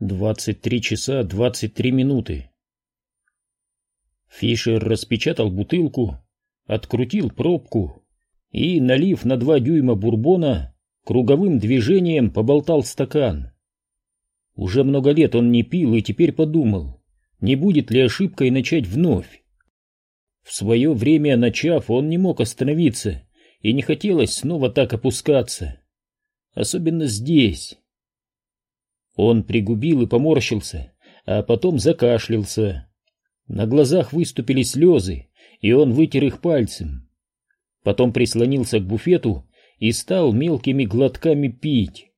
23 часа 23 минуты. Фишер распечатал бутылку, открутил пробку и, налив на два дюйма бурбона, круговым движением поболтал стакан. Уже много лет он не пил и теперь подумал, не будет ли ошибкой начать вновь. В свое время, начав, он не мог остановиться, и не хотелось снова так опускаться. Особенно здесь, он пригубил и поморщился, а потом закашлялся. На глазах выступили слезы, и он вытер их пальцем. Потом прислонился к буфету и стал мелкими глотками пить.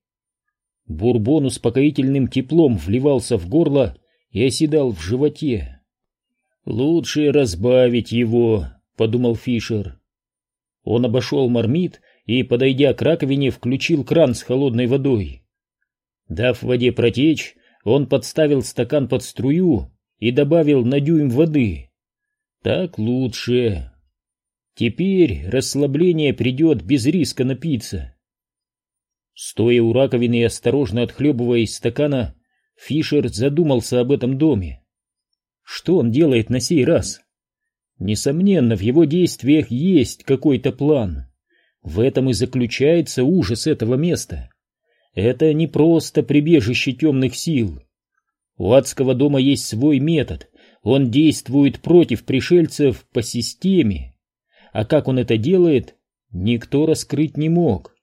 Бурбон успокоительным теплом вливался в горло и оседал в животе. «Лучше разбавить его», — подумал Фишер. Он обошел мармит и, подойдя к раковине, включил кран с холодной водой. Дав воде протечь, он подставил стакан под струю и добавил на дюйм воды. Так лучше. Теперь расслабление придет без риска напиться. Стоя у раковины и осторожно отхлебывая из стакана, Фишер задумался об этом доме. Что он делает на сей раз? Несомненно, в его действиях есть какой-то план. В этом и заключается ужас этого места. Это не просто прибежище темных сил. У адского дома есть свой метод. Он действует против пришельцев по системе. А как он это делает, никто раскрыть не мог.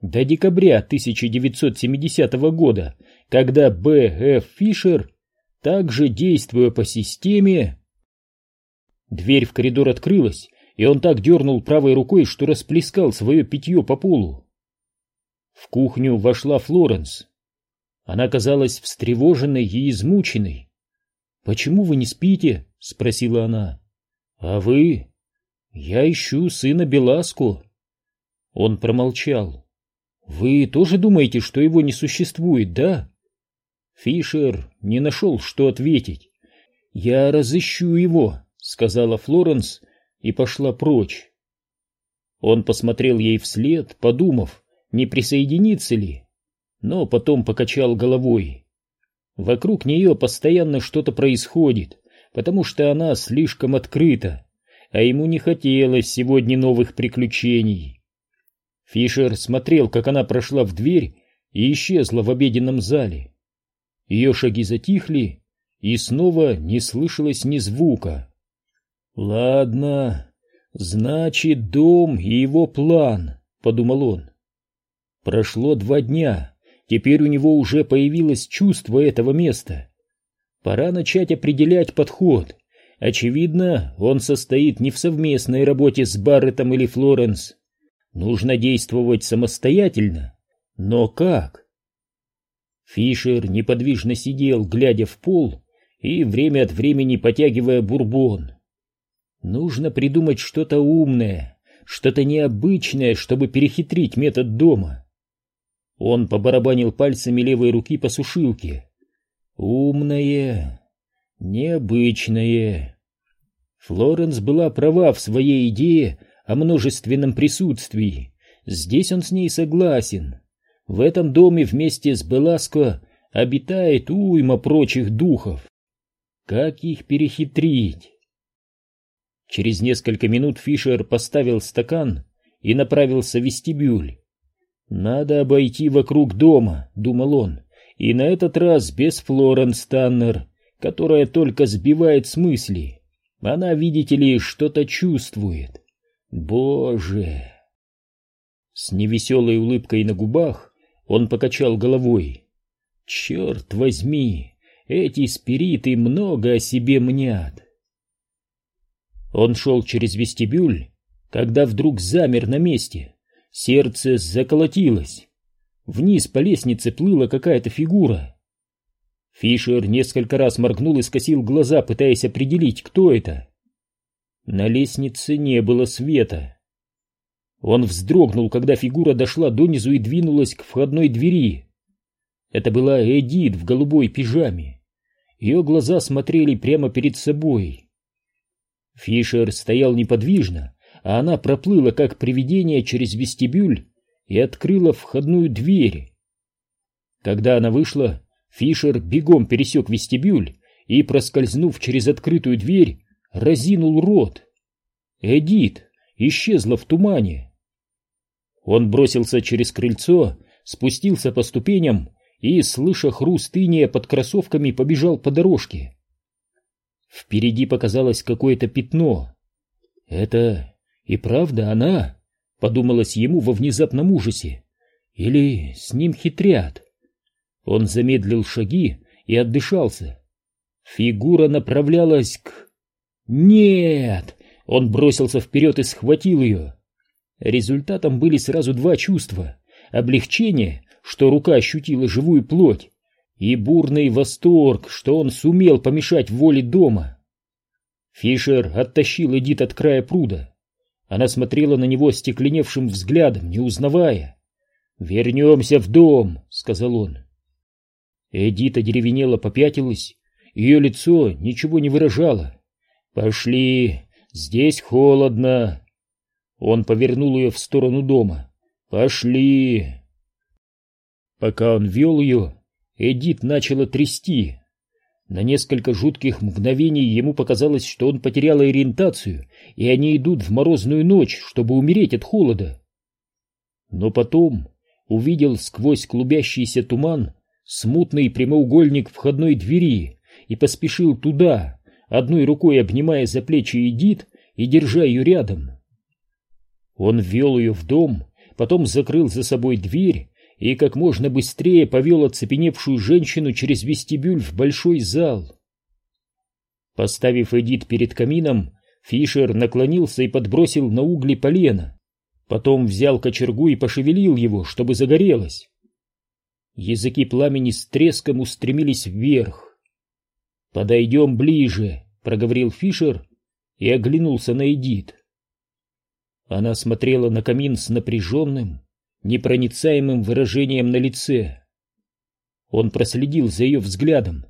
До декабря 1970 года, когда Б. Ф. Фишер, также действуя по системе... Дверь в коридор открылась, и он так дернул правой рукой, что расплескал свое питье по полу. В кухню вошла Флоренс. Она казалась встревоженной и измученной. «Почему вы не спите?» — спросила она. «А вы?» «Я ищу сына Беласку». Он промолчал. «Вы тоже думаете, что его не существует, да?» Фишер не нашел, что ответить. «Я разыщу его», — сказала Флоренс и пошла прочь. Он посмотрел ей вслед, подумав, не присоединиться ли, но потом покачал головой. Вокруг нее постоянно что-то происходит, потому что она слишком открыта, а ему не хотелось сегодня новых приключений. Фишер смотрел, как она прошла в дверь и исчезла в обеденном зале. Ее шаги затихли, и снова не слышалось ни звука. «Ладно, значит, дом и его план», — подумал он. Прошло два дня, теперь у него уже появилось чувство этого места. Пора начать определять подход. Очевидно, он состоит не в совместной работе с Барреттом или Флоренс. Нужно действовать самостоятельно. Но как? Фишер неподвижно сидел, глядя в пол и время от времени потягивая бурбон. Нужно придумать что-то умное, что-то необычное, чтобы перехитрить метод дома. Он побарабанил пальцами левой руки по сушилке. Умное, необычное. Флоренс была права в своей идее о множественном присутствии. Здесь он с ней согласен. В этом доме вместе с Беласко обитает уйма прочих духов. Как их перехитрить? Через несколько минут Фишер поставил стакан и направился в вестибюль. «Надо обойти вокруг дома», — думал он, — «и на этот раз без Флоренс Таннер, которая только сбивает с мысли. Она, видите ли, что-то чувствует. Боже!» С невеселой улыбкой на губах он покачал головой. «Черт возьми, эти спириты много о себе мнят». Он шел через вестибюль, когда вдруг замер на месте — Сердце заколотилось. Вниз по лестнице плыла какая-то фигура. Фишер несколько раз моргнул и скосил глаза, пытаясь определить, кто это. На лестнице не было света. Он вздрогнул, когда фигура дошла донизу и двинулась к входной двери. Это была Эдит в голубой пижаме. Ее глаза смотрели прямо перед собой. Фишер стоял неподвижно, а она проплыла как привидение через вестибюль и открыла входную дверь. Когда она вышла, Фишер бегом пересек вестибюль и, проскользнув через открытую дверь, разинул рот. Эдит исчезла в тумане. Он бросился через крыльцо, спустился по ступеням и, слыша хруст иния под кроссовками, побежал по дорожке. Впереди показалось какое-то пятно. «Это и правда она?» — подумалось ему во внезапном ужасе. «Или с ним хитрят?» Он замедлил шаги и отдышался. Фигура направлялась к... «Нет!» Он бросился вперед и схватил ее. Результатом были сразу два чувства. Облегчение, что рука ощутила живую плоть, и бурный восторг, что он сумел помешать воле дома. Фишер оттащил Эдит от края пруда. Она смотрела на него стекленевшим взглядом, не узнавая. «Вернемся в дом», — сказал он. Эдита деревенела попятилась, ее лицо ничего не выражало. «Пошли, здесь холодно». Он повернул ее в сторону дома. «Пошли». Пока он вел ее, Эдит начала трясти. На несколько жутких мгновений ему показалось, что он потерял ориентацию, и они идут в морозную ночь, чтобы умереть от холода. Но потом увидел сквозь клубящийся туман смутный прямоугольник входной двери и поспешил туда, одной рукой обнимая за плечи Эдит и держа ее рядом. Он ввел ее в дом, потом закрыл за собой дверь и как можно быстрее повел оцепеневшую женщину через вестибюль в большой зал. Поставив Эдит перед камином, Фишер наклонился и подбросил на угли полено. Потом взял кочергу и пошевелил его, чтобы загорелось. Языки пламени с треском устремились вверх. «Подойдем ближе», — проговорил Фишер и оглянулся на Эдит. Она смотрела на камин с напряженным, непроницаемым выражением на лице. Он проследил за ее взглядом.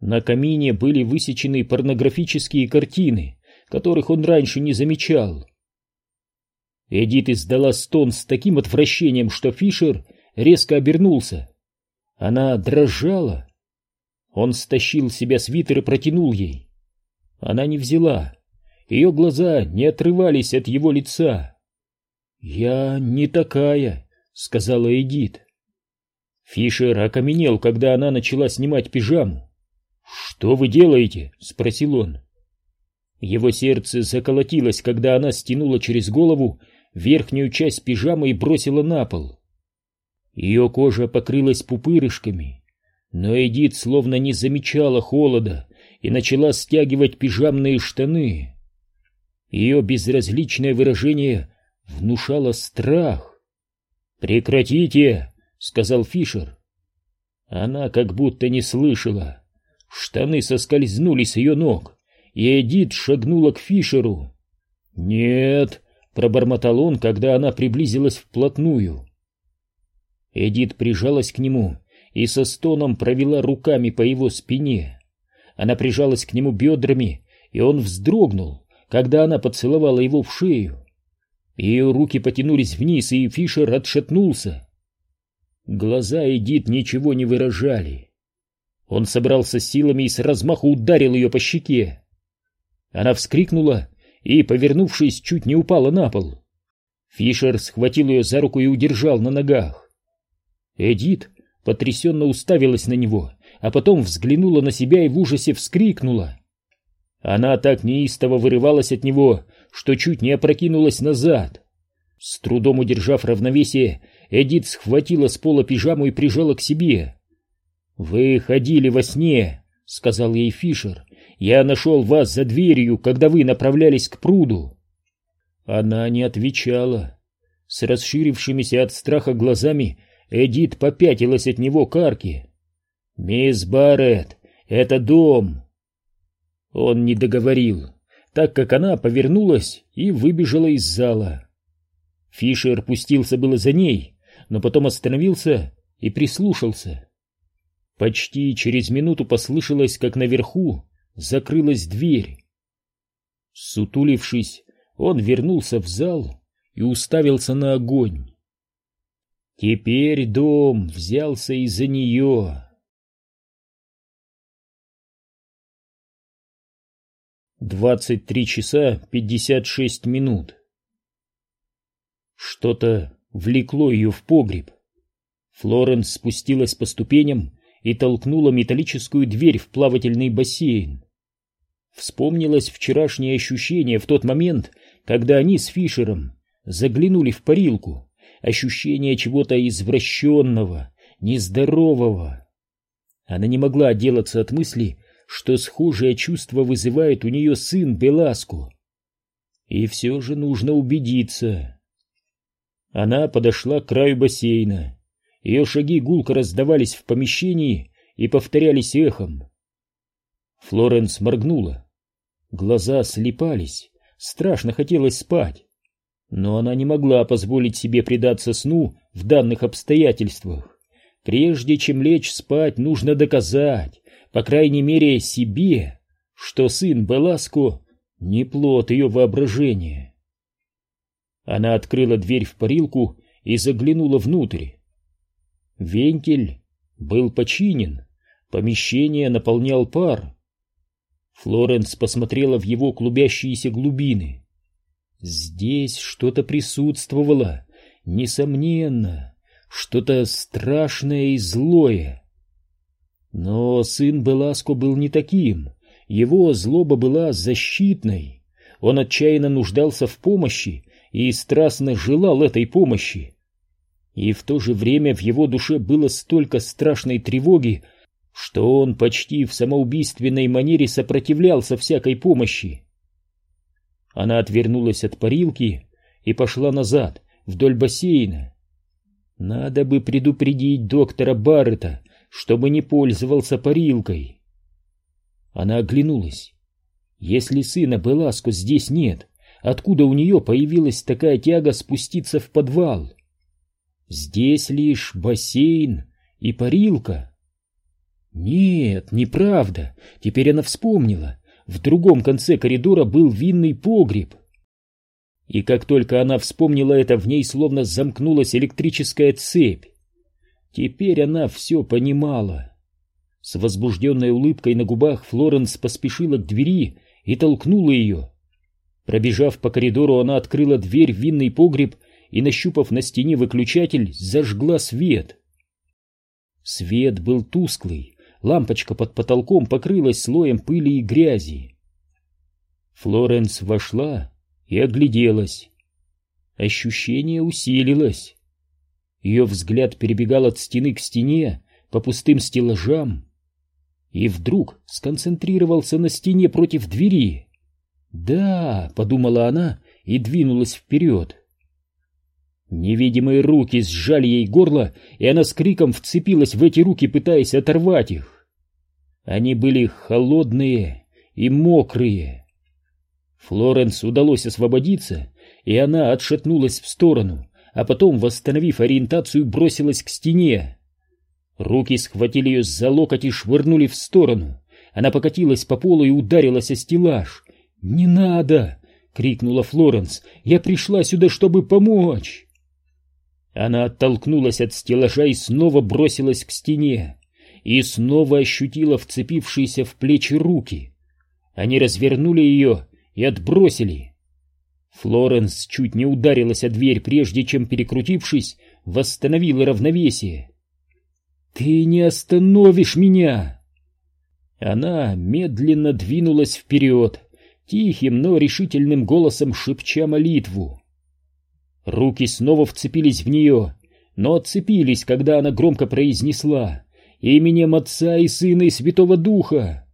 На камине были высечены порнографические картины, которых он раньше не замечал. Эдит издала стон с таким отвращением, что Фишер резко обернулся. Она дрожала. Он стащил себя свитер и протянул ей. Она не взяла. Ее глаза не отрывались от его лица. «Я не такая», — сказала Эдит. Фишер окаменел, когда она начала снимать пижаму. «Что вы делаете?» — спросил он. Его сердце заколотилось, когда она стянула через голову верхнюю часть пижамы и бросила на пол. Ее кожа покрылась пупырышками, но Эдит словно не замечала холода и начала стягивать пижамные штаны. Ее безразличное выражение внушало страх. «Прекратите!» — сказал Фишер. Она как будто не слышала. Штаны соскользнули с ее ног, и Эдит шагнула к Фишеру. «Нет!» — пробормотал он, когда она приблизилась вплотную. Эдит прижалась к нему и со стоном провела руками по его спине. Она прижалась к нему бедрами, и он вздрогнул, когда она поцеловала его в шею. Ее руки потянулись вниз, и Фишер отшатнулся. Глаза Эдит ничего не выражали. Он собрался силами и с размаху ударил ее по щеке. Она вскрикнула и, повернувшись, чуть не упала на пол. Фишер схватил ее за руку и удержал на ногах. Эдит потрясенно уставилась на него, а потом взглянула на себя и в ужасе вскрикнула. Она так неистово вырывалась от него, что чуть не опрокинулась назад. С трудом удержав равновесие, Эдит схватила с пола пижаму и прижала к себе. «Вы ходили во сне», — сказал ей Фишер. «Я нашел вас за дверью, когда вы направлялись к пруду». Она не отвечала. С расширившимися от страха глазами Эдит попятилась от него к арке. «Мисс Барретт, это дом!» Он не договорил, так как она повернулась и выбежала из зала. Фишер пустился было за ней, но потом остановился и прислушался. Почти через минуту послышалось, как наверху закрылась дверь. Сутулившись, он вернулся в зал и уставился на огонь. Теперь дом взялся из-за нее. 23 часа 56 минут. Что-то влекло ее в погреб. Флоренс спустилась по ступеням и толкнула металлическую дверь в плавательный бассейн. Вспомнилось вчерашнее ощущение в тот момент, когда они с Фишером заглянули в парилку, ощущение чего-то извращенного, нездорового. Она не могла отделаться от мысли, что схожее чувство вызывает у нее сын Беласку. И все же нужно убедиться. Она подошла к краю бассейна. Ее шаги гулко раздавались в помещении и повторялись эхом. Флоренс моргнула. Глаза слепались, страшно хотелось спать. Но она не могла позволить себе предаться сну в данных обстоятельствах. Прежде чем лечь спать, нужно доказать, по крайней мере себе, что сын Беласко не плод ее воображения. Она открыла дверь в парилку и заглянула внутрь. Вентиль был починен, помещение наполнял пар. Флоренс посмотрела в его клубящиеся глубины. Здесь что-то присутствовало, несомненно, что-то страшное и злое. Но сын Беласко был не таким, его злоба была защитной. Он отчаянно нуждался в помощи и страстно желал этой помощи. И в то же время в его душе было столько страшной тревоги, что он почти в самоубийственной манере сопротивлялся всякой помощи. Она отвернулась от парилки и пошла назад, вдоль бассейна. Надо бы предупредить доктора Баррета, чтобы не пользовался парилкой. Она оглянулась. Если сына Беласко здесь нет, откуда у нее появилась такая тяга спуститься в подвал? Здесь лишь бассейн и парилка. Нет, неправда. Теперь она вспомнила. В другом конце коридора был винный погреб. И как только она вспомнила это, в ней словно замкнулась электрическая цепь. Теперь она все понимала. С возбужденной улыбкой на губах Флоренс поспешила к двери и толкнула ее. Пробежав по коридору, она открыла дверь в винный погреб и, нащупав на стене выключатель, зажгла свет. Свет был тусклый, лампочка под потолком покрылась слоем пыли и грязи. Флоренс вошла и огляделась. Ощущение усилилось. Ее взгляд перебегал от стены к стене, по пустым стеллажам, и вдруг сконцентрировался на стене против двери. «Да», — подумала она и двинулась вперед. Невидимые руки сжали ей горло, и она с криком вцепилась в эти руки, пытаясь оторвать их. Они были холодные и мокрые. Флоренс удалось освободиться, и она отшатнулась в сторону, а потом, восстановив ориентацию, бросилась к стене. Руки схватили ее за локоть и швырнули в сторону. Она покатилась по полу и ударилась о стеллаж. «Не надо!» — крикнула Флоренс. «Я пришла сюда, чтобы помочь!» Она оттолкнулась от стеллажа и снова бросилась к стене. И снова ощутила вцепившиеся в плечи руки. Они развернули ее и отбросили. Флоренс чуть не ударилась о дверь, прежде чем, перекрутившись, восстановила равновесие. «Ты не остановишь меня!» Она медленно двинулась вперед, тихим, но решительным голосом шепча молитву. Руки снова вцепились в нее, но отцепились, когда она громко произнесла «Именем Отца и Сына и Святого Духа!»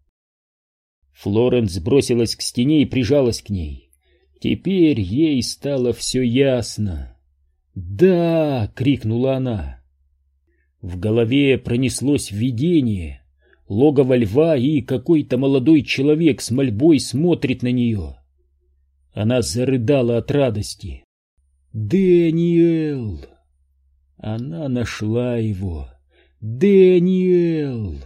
Флоренс бросилась к стене и прижалась к ней. Теперь ей стало все ясно. «Да!» — крикнула она. В голове пронеслось видение. Логово льва и какой-то молодой человек с мольбой смотрит на нее. Она зарыдала от радости. «Дэниэл!» Она нашла его. «Дэниэл!»